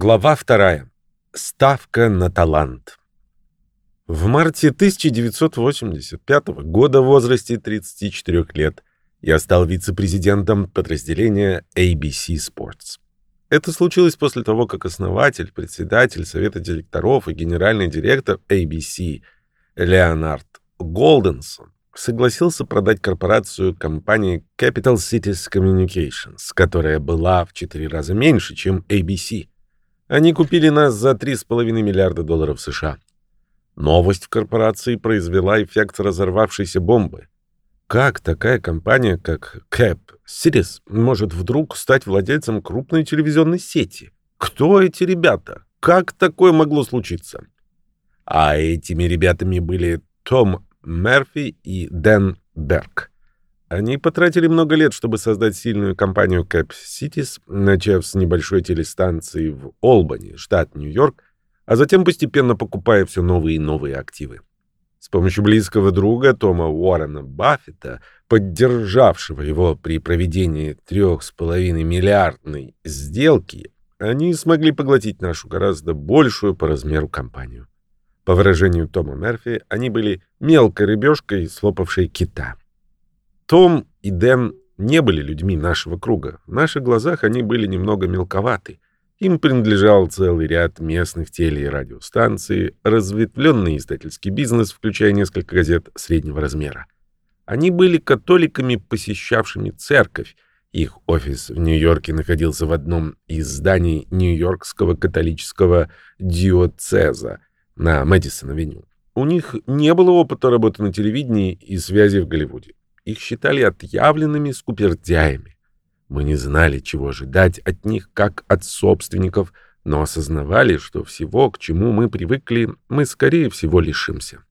Глава вторая. Ставка на талант. В марте 1985 года в возрасте 34 лет я стал вице-президентом подразделения ABC Sports. Это случилось после того, как основатель, председатель совета директоров и генеральный директор ABC Леонард Голденсон согласился продать корпорацию компании Capital Cities Communications, которая была в четыре раза меньше, чем ABC. Они купили нас за 3,5 миллиарда долларов США. Новость в корпорации произвела эффект разорвавшейся бомбы. Как такая компания, как Cap Cities, может вдруг стать владельцем крупной телевизионной сети? Кто эти ребята? Как такое могло случиться? А этими ребятами были Том Мерфи и Дэн Берг. Они потратили много лет, чтобы создать сильную компанию Cap Cities, начав с небольшой телестанции в Олбани, штат Нью-Йорк, а затем постепенно покупая все новые и новые активы. С помощью близкого друга Тома Уоррена Баффета, поддержавшего его при проведении 3,5 миллиардной сделки, они смогли поглотить нашу гораздо большую по размеру компанию. По выражению Тома Мерфи, они были мелкой рыбешкой, слопавшей кита. Том и Дэн не были людьми нашего круга. В наших глазах они были немного мелковаты. Им принадлежал целый ряд местных теле- и радиостанций, разветвленный издательский бизнес, включая несколько газет среднего размера. Они были католиками, посещавшими церковь. Их офис в Нью-Йорке находился в одном из зданий Нью-Йоркского католического диоцеза на Мэдисон-авеню. У них не было опыта работы на телевидении и связи в Голливуде. Их считали отъявленными скупердяями. Мы не знали, чего ожидать от них, как от собственников, но осознавали, что всего, к чему мы привыкли, мы, скорее всего, лишимся.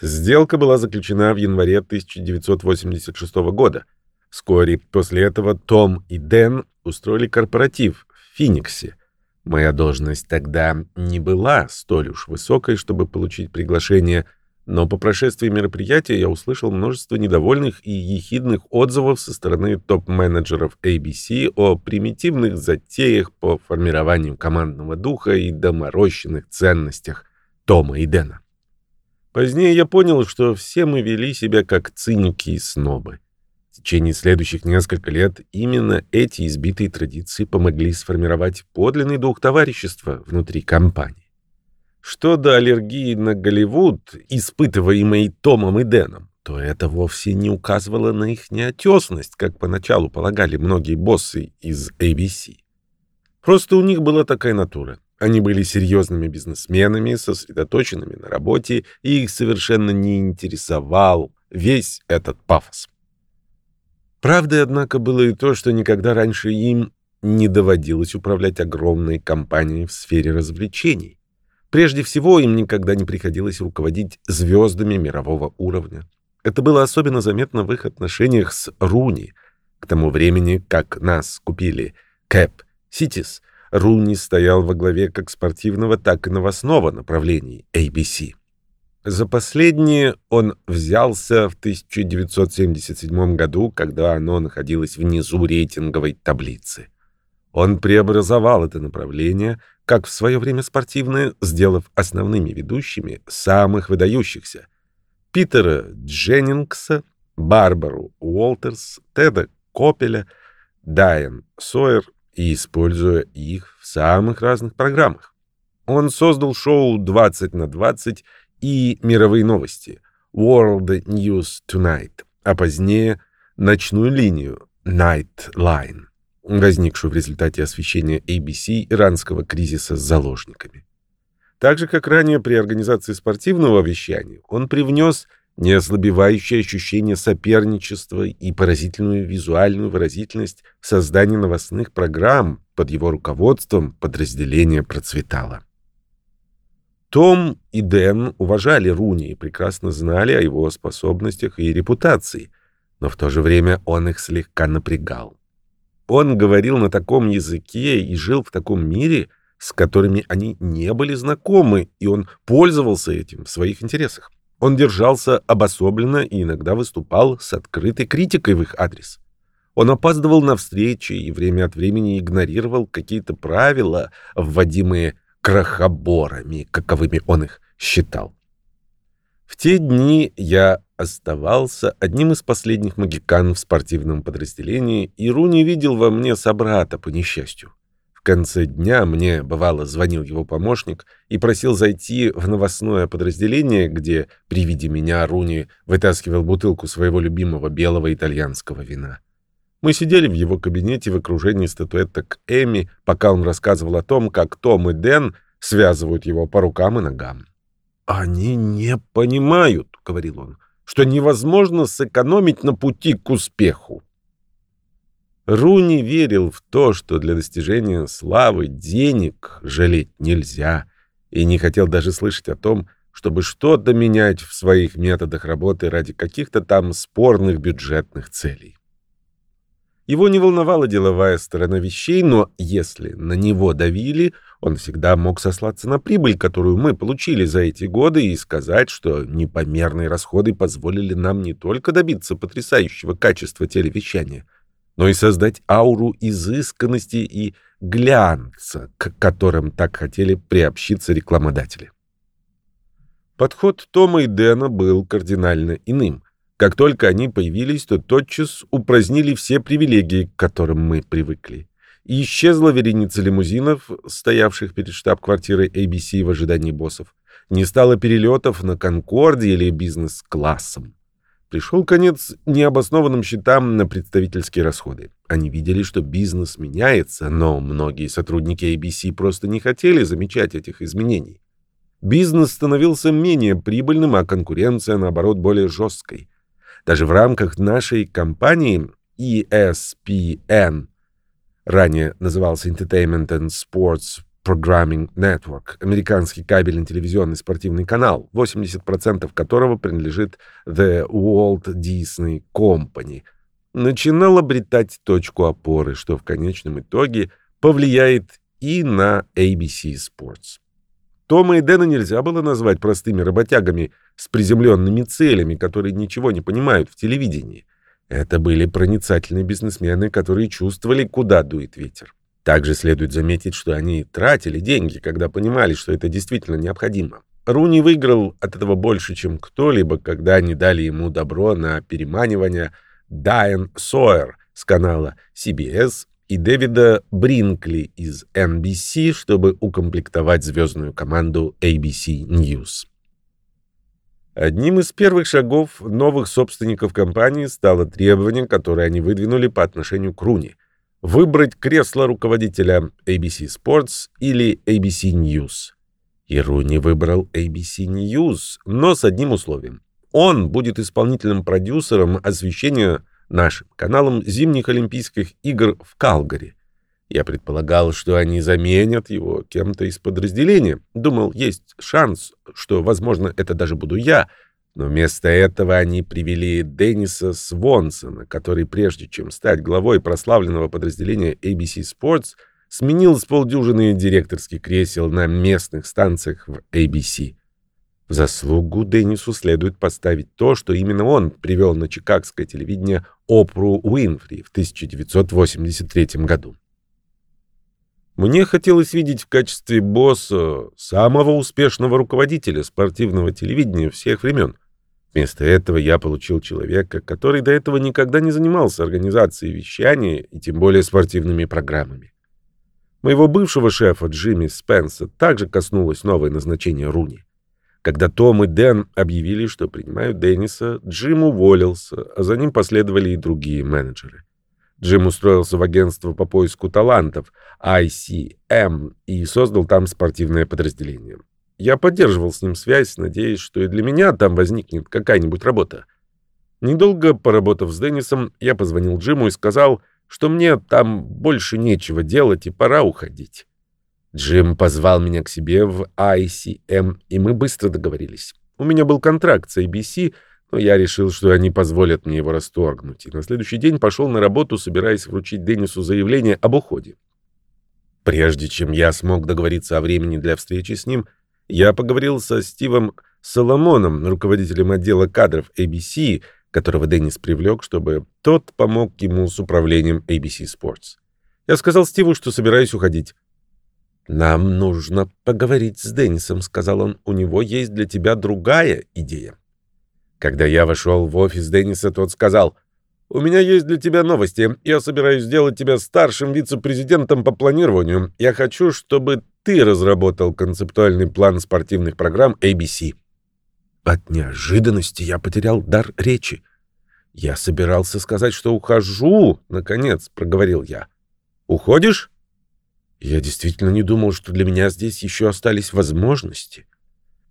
Сделка была заключена в январе 1986 года. Вскоре после этого Том и Дэн устроили корпоратив в Финиксе. Моя должность тогда не была столь уж высокой, чтобы получить приглашение – но по прошествии мероприятия я услышал множество недовольных и ехидных отзывов со стороны топ-менеджеров ABC о примитивных затеях по формированию командного духа и доморощенных ценностях Тома и Дэна. Позднее я понял, что все мы вели себя как циники и снобы. В течение следующих нескольких лет именно эти избитые традиции помогли сформировать подлинный дух товарищества внутри компании. Что до аллергии на Голливуд, испытываемой Томом и Дэном, то это вовсе не указывало на их неотесность, как поначалу полагали многие боссы из ABC. Просто у них была такая натура. Они были серьезными бизнесменами, сосредоточенными на работе, и их совершенно не интересовал весь этот пафос. Правдой, однако, было и то, что никогда раньше им не доводилось управлять огромной компанией в сфере развлечений. Прежде всего, им никогда не приходилось руководить звездами мирового уровня. Это было особенно заметно в их отношениях с Руни. К тому времени, как нас купили Кэп Ситис, Руни стоял во главе как спортивного, так и новостного направлений ABC. За последнее он взялся в 1977 году, когда оно находилось внизу рейтинговой таблицы. Он преобразовал это направление, как в свое время спортивное, сделав основными ведущими самых выдающихся. Питера Дженнингса, Барбару Уолтерс, Теда Копеля, Дайан Сойер и используя их в самых разных программах. Он создал шоу «20 на 20» и «Мировые новости» World News Tonight, а позднее «Ночную линию» Nightline возникшую в результате освещения ABC иранского кризиса с заложниками. Так же, как ранее при организации спортивного вещания, он привнес неослабевающее ощущение соперничества и поразительную визуальную выразительность в создании новостных программ под его руководством подразделение процветало. Том и Дэн уважали Руни и прекрасно знали о его способностях и репутации, но в то же время он их слегка напрягал. Он говорил на таком языке и жил в таком мире, с которыми они не были знакомы, и он пользовался этим в своих интересах. Он держался обособленно и иногда выступал с открытой критикой в их адрес. Он опаздывал на встречи и время от времени игнорировал какие-то правила, вводимые крохоборами, каковыми он их считал. В те дни я оставался одним из последних магикан в спортивном подразделении, и Руни видел во мне собрата по несчастью. В конце дня мне, бывало, звонил его помощник и просил зайти в новостное подразделение, где при виде меня Руни вытаскивал бутылку своего любимого белого итальянского вина. Мы сидели в его кабинете в окружении статуэток Эми, пока он рассказывал о том, как Том и Дэн связывают его по рукам и ногам. «Они не понимают», — говорил он, — «что невозможно сэкономить на пути к успеху». Руни верил в то, что для достижения славы денег жалеть нельзя, и не хотел даже слышать о том, чтобы что-то менять в своих методах работы ради каких-то там спорных бюджетных целей. Его не волновала деловая сторона вещей, но если на него давили, он всегда мог сослаться на прибыль, которую мы получили за эти годы, и сказать, что непомерные расходы позволили нам не только добиться потрясающего качества телевещания, но и создать ауру изысканности и глянца, к которым так хотели приобщиться рекламодатели. Подход Тома и Дэна был кардинально иным. Как только они появились, то тотчас упразднили все привилегии, к которым мы привыкли. И исчезла вереница лимузинов, стоявших перед штаб-квартирой ABC в ожидании боссов. Не стало перелетов на Конкорде или бизнес-классом. Пришел конец необоснованным счетам на представительские расходы. Они видели, что бизнес меняется, но многие сотрудники ABC просто не хотели замечать этих изменений. Бизнес становился менее прибыльным, а конкуренция, наоборот, более жесткой. Даже в рамках нашей компании ESPN, ранее назывался Entertainment and Sports Programming Network, американский кабельный телевизионный спортивный канал, 80% которого принадлежит The Walt Disney Company, начинал обретать точку опоры, что в конечном итоге повлияет и на ABC Sports. Тома и Дэна нельзя было назвать простыми работягами с приземленными целями, которые ничего не понимают в телевидении. Это были проницательные бизнесмены, которые чувствовали, куда дует ветер. Также следует заметить, что они тратили деньги, когда понимали, что это действительно необходимо. Руни выиграл от этого больше, чем кто-либо, когда они дали ему добро на переманивание Дайан Сойер с канала CBS и Дэвида Бринкли из NBC, чтобы укомплектовать звездную команду ABC News. Одним из первых шагов новых собственников компании стало требование, которое они выдвинули по отношению к Руни – выбрать кресло руководителя ABC Sports или ABC News. И Руни выбрал ABC News, но с одним условием. Он будет исполнительным продюсером освещения нашим каналом зимних Олимпийских игр в Калгари. Я предполагал, что они заменят его кем-то из подразделения. Думал, есть шанс, что, возможно, это даже буду я. Но вместо этого они привели Денниса Свонсона, который, прежде чем стать главой прославленного подразделения ABC Sports, сменил с полдюжины директорских кресел на местных станциях в ABC. В заслугу Деннису следует поставить то, что именно он привел на чикагское телевидение Опру Уинфри в 1983 году. Мне хотелось видеть в качестве босса самого успешного руководителя спортивного телевидения всех времен. Вместо этого я получил человека, который до этого никогда не занимался организацией вещания и тем более спортивными программами. Моего бывшего шефа Джимми Спенса также коснулось новое назначение Руни. Когда Том и Дэн объявили, что принимают Денниса, Джим уволился, а за ним последовали и другие менеджеры. Джим устроился в агентство по поиску талантов ICM и создал там спортивное подразделение. Я поддерживал с ним связь, надеясь, что и для меня там возникнет какая-нибудь работа. Недолго поработав с Деннисом, я позвонил Джиму и сказал, что мне там больше нечего делать и пора уходить. Джим позвал меня к себе в ICM, и мы быстро договорились. У меня был контракт с ABC, но я решил, что они позволят мне его расторгнуть, и на следующий день пошел на работу, собираясь вручить Деннису заявление об уходе. Прежде чем я смог договориться о времени для встречи с ним, я поговорил со Стивом Соломоном, руководителем отдела кадров ABC, которого Деннис привлек, чтобы тот помог ему с управлением ABC Sports. Я сказал Стиву, что собираюсь уходить. «Нам нужно поговорить с Деннисом», — сказал он. «У него есть для тебя другая идея». Когда я вошел в офис Денниса, тот сказал, «У меня есть для тебя новости. Я собираюсь сделать тебя старшим вице-президентом по планированию. Я хочу, чтобы ты разработал концептуальный план спортивных программ ABC». От неожиданности я потерял дар речи. «Я собирался сказать, что ухожу», — наконец проговорил я. «Уходишь?» Я действительно не думал, что для меня здесь еще остались возможности.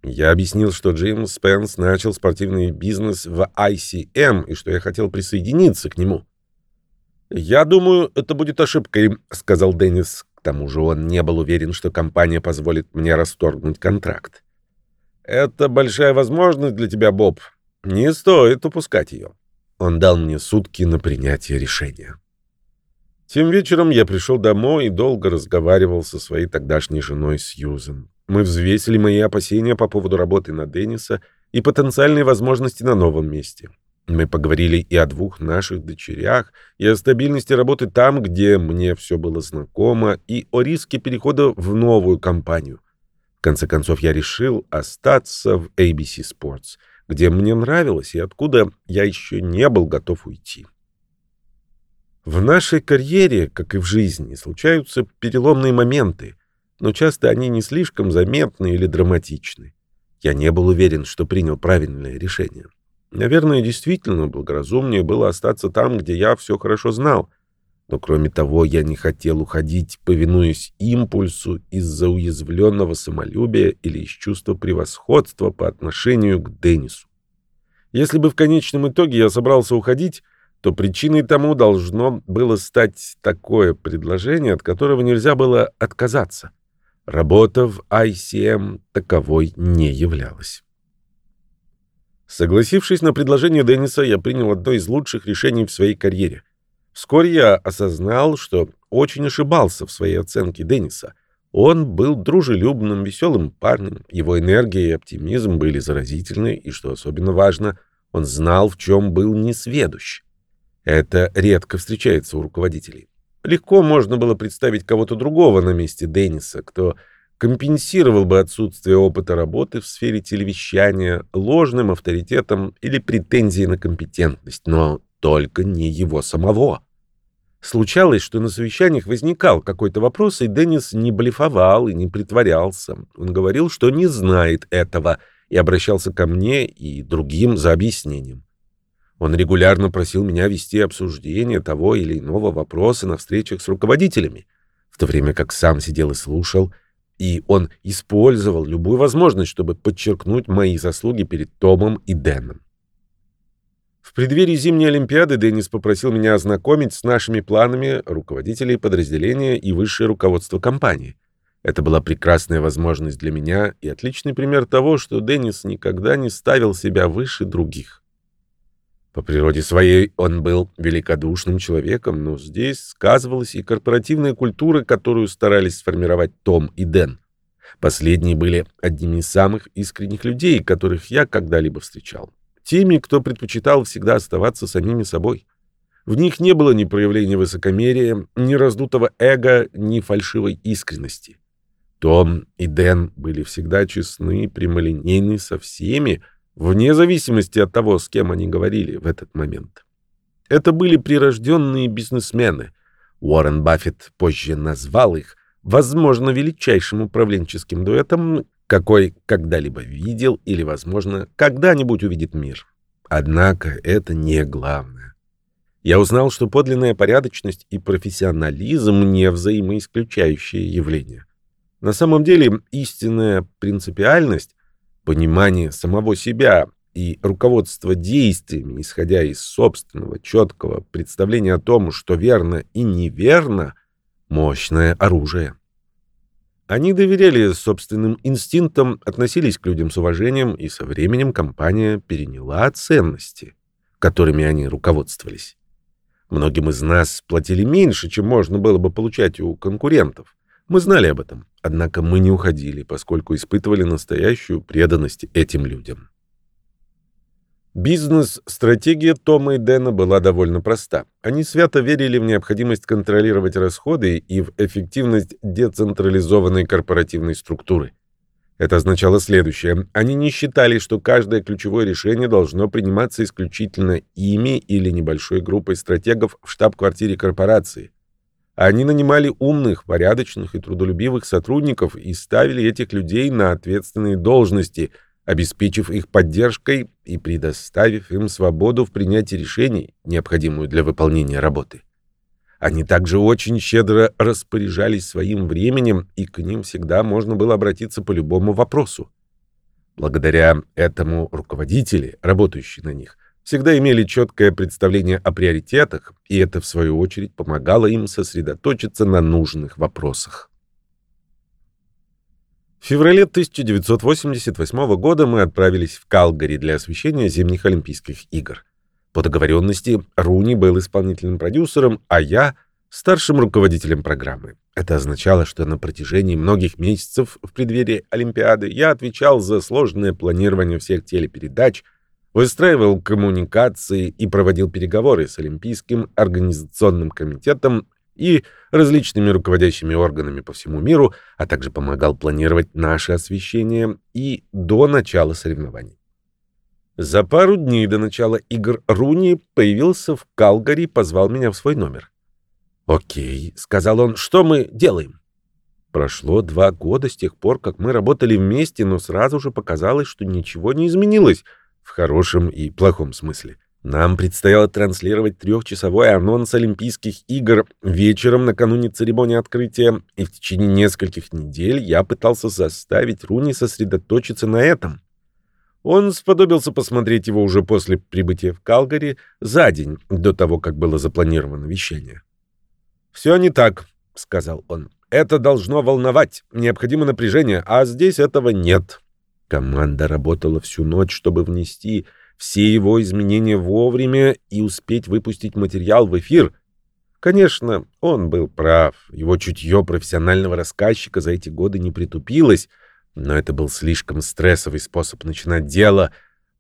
Я объяснил, что Джим Спенс начал спортивный бизнес в ICM и что я хотел присоединиться к нему. «Я думаю, это будет ошибкой», — сказал Деннис. К тому же он не был уверен, что компания позволит мне расторгнуть контракт. «Это большая возможность для тебя, Боб. Не стоит упускать ее». Он дал мне сутки на принятие решения. Тем вечером я пришел домой и долго разговаривал со своей тогдашней женой Сьюзен. Мы взвесили мои опасения по поводу работы на Денниса и потенциальные возможности на новом месте. Мы поговорили и о двух наших дочерях, и о стабильности работы там, где мне все было знакомо, и о риске перехода в новую компанию. В конце концов, я решил остаться в ABC Sports, где мне нравилось и откуда я еще не был готов уйти. В нашей карьере, как и в жизни, случаются переломные моменты, но часто они не слишком заметны или драматичны. Я не был уверен, что принял правильное решение. Наверное, действительно благоразумнее было остаться там, где я все хорошо знал. Но кроме того, я не хотел уходить, повинуясь импульсу из-за уязвленного самолюбия или из чувства превосходства по отношению к Деннису. Если бы в конечном итоге я собрался уходить, то причиной тому должно было стать такое предложение, от которого нельзя было отказаться. Работа в ICM таковой не являлась. Согласившись на предложение Денниса, я принял одно из лучших решений в своей карьере. Вскоре я осознал, что очень ошибался в своей оценке Денниса. Он был дружелюбным, веселым парнем, его энергия и оптимизм были заразительны, и, что особенно важно, он знал, в чем был несведущ. Это редко встречается у руководителей. Легко можно было представить кого-то другого на месте Денниса, кто компенсировал бы отсутствие опыта работы в сфере телевещания ложным авторитетом или претензией на компетентность, но только не его самого. Случалось, что на совещаниях возникал какой-то вопрос, и Деннис не блефовал и не притворялся. Он говорил, что не знает этого, и обращался ко мне и другим за объяснением. Он регулярно просил меня вести обсуждение того или иного вопроса на встречах с руководителями, в то время как сам сидел и слушал, и он использовал любую возможность, чтобы подчеркнуть мои заслуги перед Томом и Дэном. В преддверии зимней Олимпиады Деннис попросил меня ознакомить с нашими планами руководителей подразделения и высшее руководство компании. Это была прекрасная возможность для меня и отличный пример того, что Деннис никогда не ставил себя выше других. По природе своей он был великодушным человеком, но здесь сказывалась и корпоративная культура, которую старались сформировать Том и Дэн. Последние были одними из самых искренних людей, которых я когда-либо встречал. Теми, кто предпочитал всегда оставаться самими собой. В них не было ни проявления высокомерия, ни раздутого эго, ни фальшивой искренности. Том и Дэн были всегда честны, прямолинейны со всеми, вне зависимости от того, с кем они говорили в этот момент. Это были прирожденные бизнесмены. Уоррен Баффет позже назвал их, возможно, величайшим управленческим дуэтом, какой когда-либо видел или, возможно, когда-нибудь увидит мир. Однако это не главное. Я узнал, что подлинная порядочность и профессионализм не взаимоисключающие явления. На самом деле истинная принципиальность Понимание самого себя и руководство действиями, исходя из собственного четкого представления о том, что верно и неверно, мощное оружие. Они доверяли собственным инстинктам, относились к людям с уважением, и со временем компания переняла ценности, которыми они руководствовались. Многим из нас платили меньше, чем можно было бы получать у конкурентов. Мы знали об этом, однако мы не уходили, поскольку испытывали настоящую преданность этим людям. Бизнес-стратегия Тома и Дэна была довольно проста. Они свято верили в необходимость контролировать расходы и в эффективность децентрализованной корпоративной структуры. Это означало следующее. Они не считали, что каждое ключевое решение должно приниматься исключительно ими или небольшой группой стратегов в штаб-квартире корпорации. Они нанимали умных, порядочных и трудолюбивых сотрудников и ставили этих людей на ответственные должности – обеспечив их поддержкой и предоставив им свободу в принятии решений, необходимую для выполнения работы. Они также очень щедро распоряжались своим временем, и к ним всегда можно было обратиться по любому вопросу. Благодаря этому руководители, работающие на них, всегда имели четкое представление о приоритетах, и это, в свою очередь, помогало им сосредоточиться на нужных вопросах. В феврале 1988 года мы отправились в Калгари для освещения зимних Олимпийских игр. По договоренности Руни был исполнительным продюсером, а я — старшим руководителем программы. Это означало, что на протяжении многих месяцев в преддверии Олимпиады я отвечал за сложное планирование всех телепередач, выстраивал коммуникации и проводил переговоры с Олимпийским организационным комитетом и различными руководящими органами по всему миру, а также помогал планировать наше освещение и до начала соревнований. За пару дней до начала игр Руни появился в Калгари и позвал меня в свой номер. «Окей», — сказал он, — «что мы делаем?» Прошло два года с тех пор, как мы работали вместе, но сразу же показалось, что ничего не изменилось, в хорошем и плохом смысле. Нам предстояло транслировать трехчасовой анонс Олимпийских игр вечером накануне церемонии открытия, и в течение нескольких недель я пытался заставить Руни сосредоточиться на этом. Он сподобился посмотреть его уже после прибытия в Калгари за день до того, как было запланировано вещание. «Все не так», — сказал он. «Это должно волновать. Необходимо напряжение, а здесь этого нет». Команда работала всю ночь, чтобы внести все его изменения вовремя и успеть выпустить материал в эфир. Конечно, он был прав. Его чутье профессионального рассказчика за эти годы не притупилось, но это был слишком стрессовый способ начинать дело,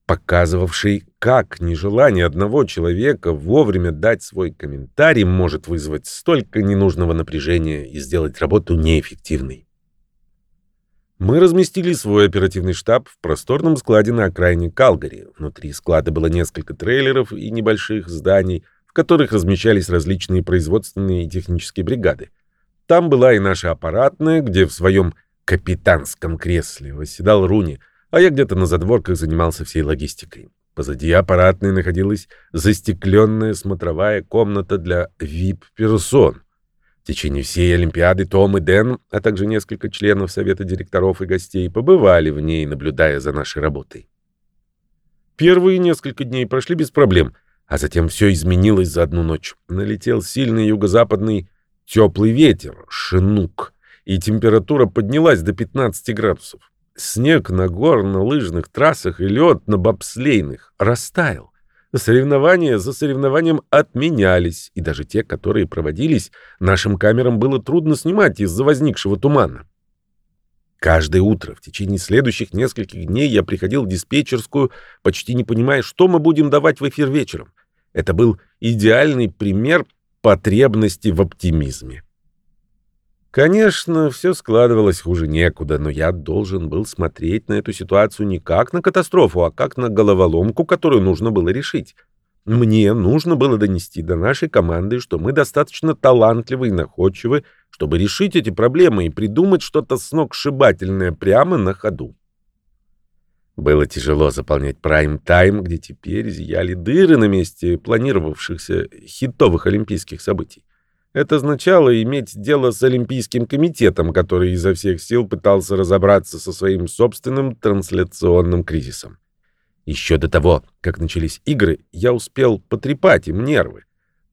показывавший, как нежелание одного человека вовремя дать свой комментарий может вызвать столько ненужного напряжения и сделать работу неэффективной. Мы разместили свой оперативный штаб в просторном складе на окраине Калгари. Внутри склада было несколько трейлеров и небольших зданий, в которых размещались различные производственные и технические бригады. Там была и наша аппаратная, где в своем капитанском кресле восседал Руни, а я где-то на задворках занимался всей логистикой. Позади аппаратной находилась застекленная смотровая комната для VIP-персон. В течение всей Олимпиады Том и Дэн, а также несколько членов Совета директоров и гостей побывали в ней, наблюдая за нашей работой. Первые несколько дней прошли без проблем, а затем все изменилось за одну ночь. Налетел сильный юго-западный теплый ветер, шинук, и температура поднялась до 15 градусов. Снег на горно-лыжных трассах и лед на бобслейных растаял. Соревнования за соревнованием отменялись, и даже те, которые проводились, нашим камерам было трудно снимать из-за возникшего тумана. Каждое утро в течение следующих нескольких дней я приходил в диспетчерскую, почти не понимая, что мы будем давать в эфир вечером. Это был идеальный пример потребности в оптимизме. Конечно, все складывалось хуже некуда, но я должен был смотреть на эту ситуацию не как на катастрофу, а как на головоломку, которую нужно было решить. Мне нужно было донести до нашей команды, что мы достаточно талантливы и находчивы, чтобы решить эти проблемы и придумать что-то сногсшибательное прямо на ходу. Было тяжело заполнять прайм-тайм, где теперь зияли дыры на месте планировавшихся хитовых олимпийских событий. Это означало иметь дело с Олимпийским комитетом, который изо всех сил пытался разобраться со своим собственным трансляционным кризисом. Еще до того, как начались игры, я успел потрепать им нервы.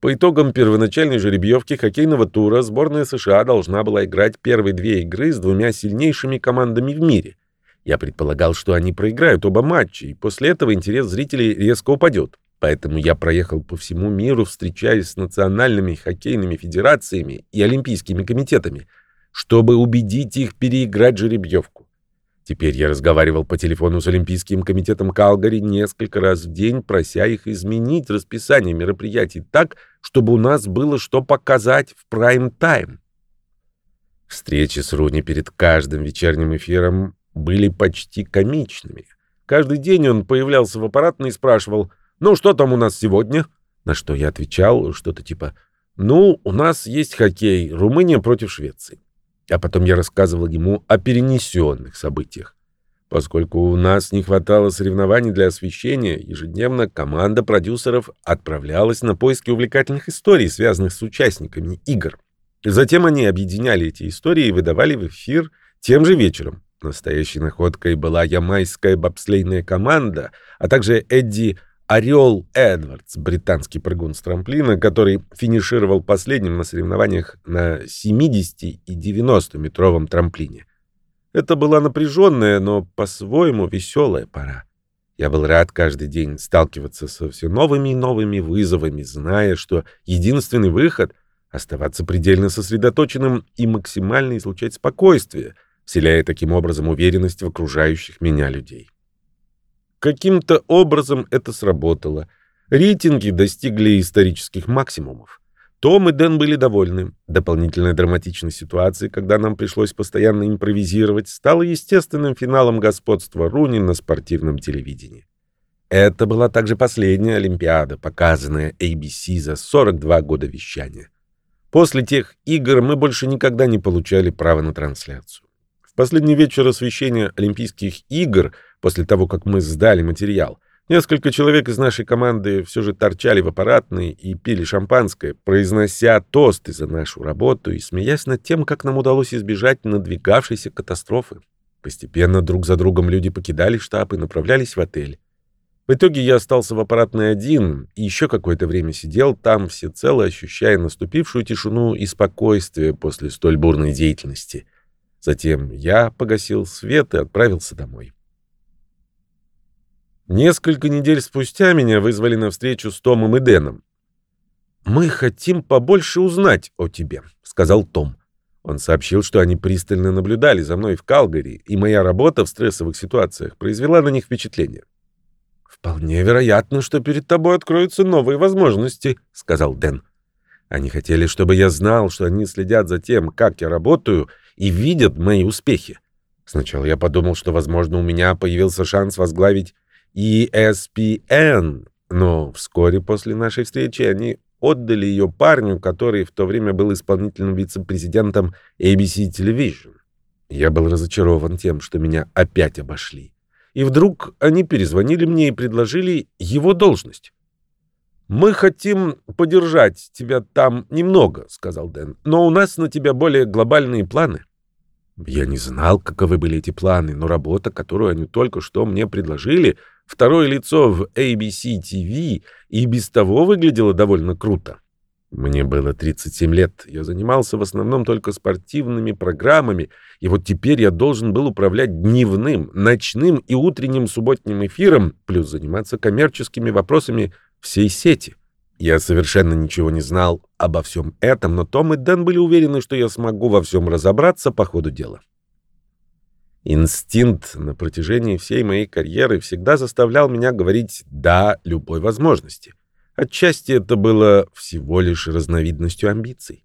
По итогам первоначальной жеребьевки хоккейного тура сборная США должна была играть первые две игры с двумя сильнейшими командами в мире. Я предполагал, что они проиграют оба матча, и после этого интерес зрителей резко упадет. Поэтому я проехал по всему миру, встречаясь с национальными хоккейными федерациями и олимпийскими комитетами, чтобы убедить их переиграть жеребьевку. Теперь я разговаривал по телефону с Олимпийским комитетом Калгари несколько раз в день, прося их изменить расписание мероприятий так, чтобы у нас было что показать в прайм-тайм. Встречи с Руни перед каждым вечерним эфиром были почти комичными. Каждый день он появлялся в аппаратной и спрашивал «Ну, что там у нас сегодня?» На что я отвечал что-то типа «Ну, у нас есть хоккей, Румыния против Швеции». А потом я рассказывал ему о перенесенных событиях. Поскольку у нас не хватало соревнований для освещения, ежедневно команда продюсеров отправлялась на поиски увлекательных историй, связанных с участниками игр. Затем они объединяли эти истории и выдавали в эфир тем же вечером. Настоящей находкой была ямайская бобслейная команда, а также Эдди Орел Эдвардс, британский прыгун с трамплина, который финишировал последним на соревнованиях на 70 и 90-метровом трамплине. Это была напряженная, но по-своему веселая пора. Я был рад каждый день сталкиваться со все новыми и новыми вызовами, зная, что единственный выход — оставаться предельно сосредоточенным и максимально излучать спокойствие, вселяя таким образом уверенность в окружающих меня людей. Каким-то образом это сработало. Рейтинги достигли исторических максимумов. Том и Дэн были довольны. Дополнительная драматичность ситуации, когда нам пришлось постоянно импровизировать, стала естественным финалом господства Руни на спортивном телевидении. Это была также последняя Олимпиада, показанная ABC за 42 года вещания. После тех игр мы больше никогда не получали права на трансляцию. В последний вечер освещения Олимпийских игр – После того, как мы сдали материал, несколько человек из нашей команды все же торчали в аппаратной и пили шампанское, произнося тосты за нашу работу и смеясь над тем, как нам удалось избежать надвигавшейся катастрофы. Постепенно друг за другом люди покидали штаб и направлялись в отель. В итоге я остался в аппаратной один и еще какое-то время сидел там, всецело ощущая наступившую тишину и спокойствие после столь бурной деятельности. Затем я погасил свет и отправился домой. Несколько недель спустя меня вызвали на встречу с Томом и Дэном. «Мы хотим побольше узнать о тебе», — сказал Том. Он сообщил, что они пристально наблюдали за мной в Калгари, и моя работа в стрессовых ситуациях произвела на них впечатление. «Вполне вероятно, что перед тобой откроются новые возможности», — сказал Дэн. Они хотели, чтобы я знал, что они следят за тем, как я работаю, и видят мои успехи. Сначала я подумал, что, возможно, у меня появился шанс возглавить ESPN, но вскоре после нашей встречи они отдали ее парню, который в то время был исполнительным вице-президентом ABC Television. Я был разочарован тем, что меня опять обошли. И вдруг они перезвонили мне и предложили его должность. «Мы хотим подержать тебя там немного», — сказал Дэн, «но у нас на тебя более глобальные планы». Я не знал, каковы были эти планы, но работа, которую они только что мне предложили, второе лицо в ABC TV, и без того выглядело довольно круто. Мне было 37 лет, я занимался в основном только спортивными программами, и вот теперь я должен был управлять дневным, ночным и утренним субботним эфиром, плюс заниматься коммерческими вопросами всей сети. Я совершенно ничего не знал обо всем этом, но Том и Дэн были уверены, что я смогу во всем разобраться по ходу дела. Инстинкт на протяжении всей моей карьеры всегда заставлял меня говорить «да» любой возможности. Отчасти это было всего лишь разновидностью амбиций.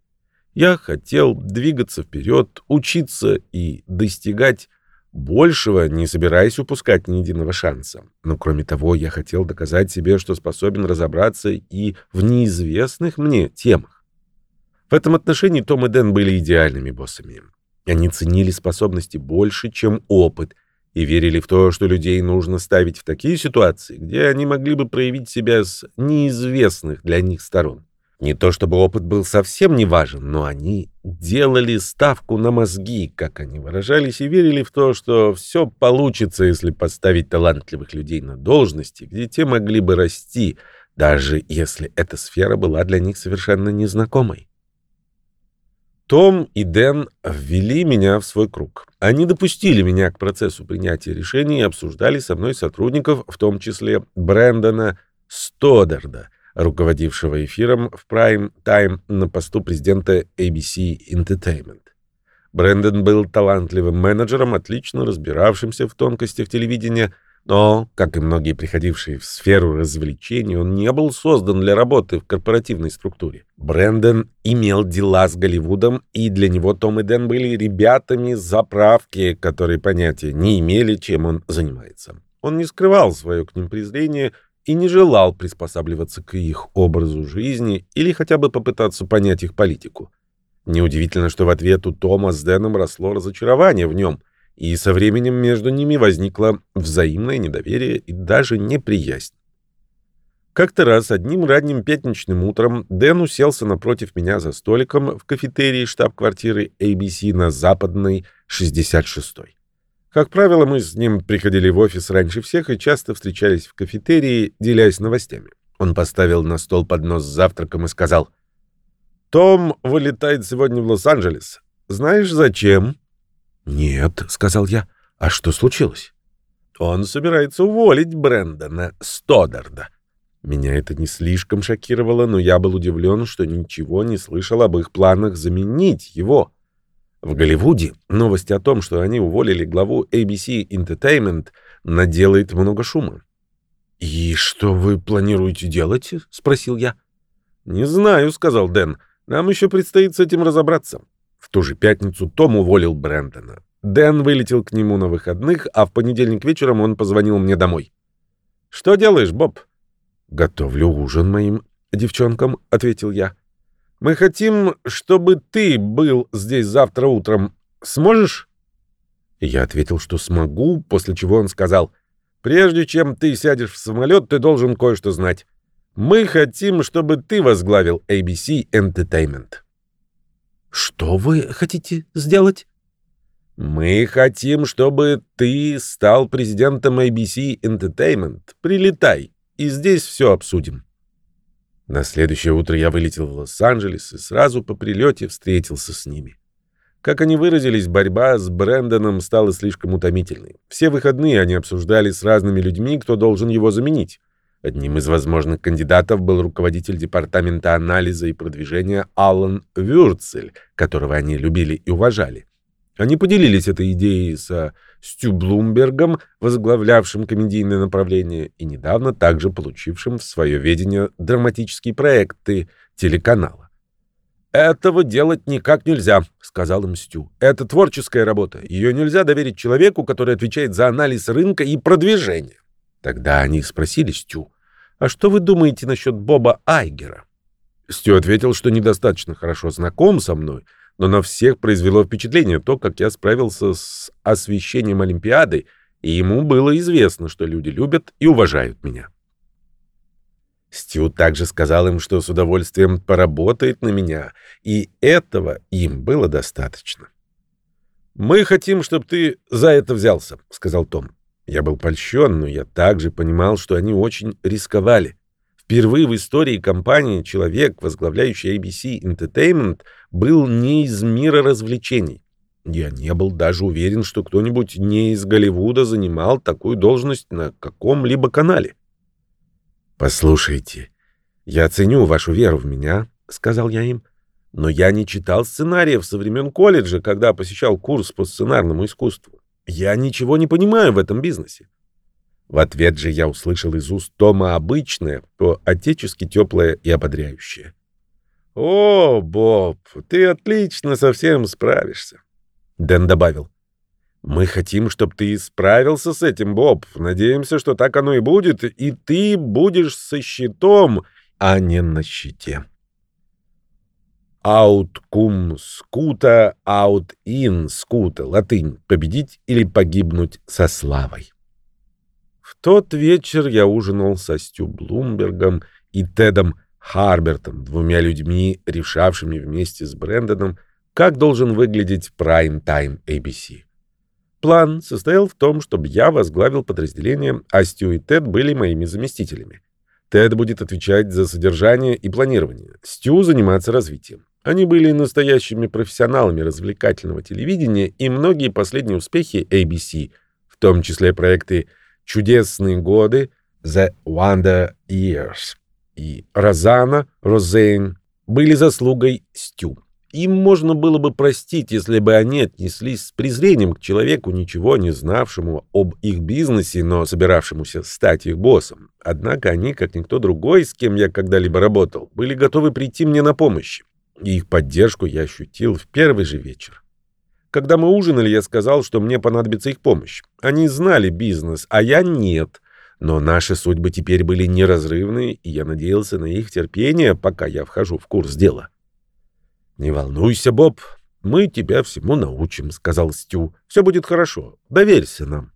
Я хотел двигаться вперед, учиться и достигать большего, не собираясь упускать ни единого шанса. Но кроме того, я хотел доказать себе, что способен разобраться и в неизвестных мне темах. В этом отношении Том и Дэн были идеальными боссами. Они ценили способности больше, чем опыт, и верили в то, что людей нужно ставить в такие ситуации, где они могли бы проявить себя с неизвестных для них сторон. Не то чтобы опыт был совсем не важен, но они делали ставку на мозги, как они выражались, и верили в то, что все получится, если поставить талантливых людей на должности, где те могли бы расти, даже если эта сфера была для них совершенно незнакомой. Том и Дэн ввели меня в свой круг. Они допустили меня к процессу принятия решений и обсуждали со мной сотрудников, в том числе Брэндона Стодарда, руководившего эфиром в Time на посту президента ABC Entertainment. Брэндон был талантливым менеджером, отлично разбиравшимся в тонкостях телевидения, но, как и многие приходившие в сферу развлечений, он не был создан для работы в корпоративной структуре. Брэндон имел дела с Голливудом, и для него Том и Дэн были ребятами заправки, которые понятия не имели, чем он занимается. Он не скрывал свое к ним презрение и не желал приспосабливаться к их образу жизни или хотя бы попытаться понять их политику. Неудивительно, что в ответ у Тома с Дэном росло разочарование в нем — и со временем между ними возникло взаимное недоверие и даже неприязнь. Как-то раз одним ранним пятничным утром Дэн уселся напротив меня за столиком в кафетерии штаб-квартиры ABC на Западной, 66-й. Как правило, мы с ним приходили в офис раньше всех и часто встречались в кафетерии, делясь новостями. Он поставил на стол поднос с завтраком и сказал, «Том вылетает сегодня в Лос-Анджелес. Знаешь, зачем?» «Нет», — сказал я. «А что случилось?» «Он собирается уволить Брэндона Стодарда». Меня это не слишком шокировало, но я был удивлен, что ничего не слышал об их планах заменить его. В Голливуде новость о том, что они уволили главу ABC Entertainment, наделает много шума. «И что вы планируете делать?» — спросил я. «Не знаю», — сказал Дэн. «Нам еще предстоит с этим разобраться». В ту же пятницу Том уволил Брэндона. Дэн вылетел к нему на выходных, а в понедельник вечером он позвонил мне домой. «Что делаешь, Боб?» «Готовлю ужин моим девчонкам», — ответил я. «Мы хотим, чтобы ты был здесь завтра утром. Сможешь?» Я ответил, что смогу, после чего он сказал, «Прежде чем ты сядешь в самолет, ты должен кое-что знать. Мы хотим, чтобы ты возглавил ABC Entertainment». Что вы хотите сделать? Мы хотим, чтобы ты стал президентом ABC Entertainment. Прилетай, и здесь все обсудим. На следующее утро я вылетел в Лос-Анджелес и сразу по прилете встретился с ними. Как они выразились, борьба с Брэндоном стала слишком утомительной. Все выходные они обсуждали с разными людьми, кто должен его заменить. Одним из возможных кандидатов был руководитель департамента анализа и продвижения Аллан Вюрцель, которого они любили и уважали. Они поделились этой идеей со Стю Блумбергом, возглавлявшим комедийное направление и недавно также получившим в свое ведение драматические проекты телеканала. «Этого делать никак нельзя», — сказал им Стю. «Это творческая работа. Ее нельзя доверить человеку, который отвечает за анализ рынка и продвижение». Тогда они спросили Стю, «А что вы думаете насчет Боба Айгера?» Стю ответил, что недостаточно хорошо знаком со мной, но на всех произвело впечатление то, как я справился с освещением Олимпиады, и ему было известно, что люди любят и уважают меня. Стю также сказал им, что с удовольствием поработает на меня, и этого им было достаточно. «Мы хотим, чтобы ты за это взялся», — сказал Том. Я был польщен, но я также понимал, что они очень рисковали. Впервые в истории компании человек, возглавляющий ABC Entertainment, был не из мира развлечений. Я не был даже уверен, что кто-нибудь не из Голливуда занимал такую должность на каком-либо канале. «Послушайте, я ценю вашу веру в меня», — сказал я им, «но я не читал сценариев со времен колледжа, когда посещал курс по сценарному искусству. Я ничего не понимаю в этом бизнесе. В ответ же я услышал из уст Тома обычное, по-отечески теплое и ободряющее. «О, Боб, ты отлично со всем справишься!» Дэн добавил. «Мы хотим, чтобы ты справился с этим, Боб. Надеемся, что так оно и будет, и ты будешь со щитом, а не на щите». Аут кум скута, аут ин скута, латынь, победить или погибнуть со славой. В тот вечер я ужинал со Стю Блумбергом и Тедом Харбертом, двумя людьми, решавшими вместе с Брэндоном, как должен выглядеть прайм-тайм ABC. План состоял в том, чтобы я возглавил подразделение, а Стю и Тед были моими заместителями. Тед будет отвечать за содержание и планирование, Стю заниматься развитием. Они были настоящими профессионалами развлекательного телевидения, и многие последние успехи ABC, в том числе проекты «Чудесные годы», «The Wonder Years» и «Розана», «Розейн» были заслугой Стю. Им можно было бы простить, если бы они отнеслись с презрением к человеку, ничего не знавшему об их бизнесе, но собиравшемуся стать их боссом. Однако они, как никто другой, с кем я когда-либо работал, были готовы прийти мне на помощь. И их поддержку я ощутил в первый же вечер. Когда мы ужинали, я сказал, что мне понадобится их помощь. Они знали бизнес, а я нет. Но наши судьбы теперь были неразрывны, и я надеялся на их терпение, пока я вхожу в курс дела. «Не волнуйся, Боб, мы тебя всему научим», — сказал Стю. «Все будет хорошо. Доверься нам».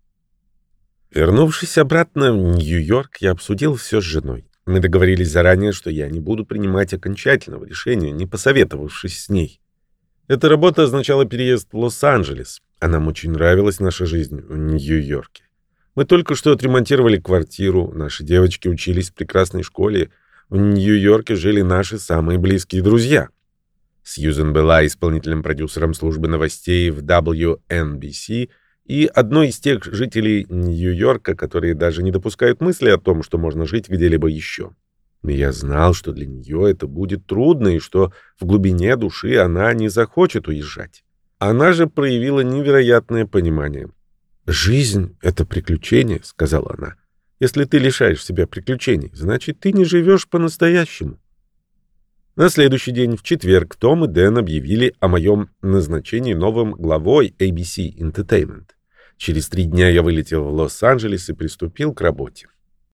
Вернувшись обратно в Нью-Йорк, я обсудил все с женой. Мы договорились заранее, что я не буду принимать окончательного решения, не посоветовавшись с ней. Эта работа означала переезд в Лос-Анджелес, а нам очень нравилась наша жизнь в Нью-Йорке. Мы только что отремонтировали квартиру, наши девочки учились в прекрасной школе, в Нью-Йорке жили наши самые близкие друзья — Сьюзен была исполнительным продюсером службы новостей в WNBC и одной из тех жителей Нью-Йорка, которые даже не допускают мысли о том, что можно жить где-либо еще. Я знал, что для нее это будет трудно и что в глубине души она не захочет уезжать. Она же проявила невероятное понимание. «Жизнь — это приключение», — сказала она. «Если ты лишаешь себя приключений, значит, ты не живешь по-настоящему». На следующий день, в четверг, Том и Дэн объявили о моем назначении новым главой ABC Entertainment. Через три дня я вылетел в Лос-Анджелес и приступил к работе.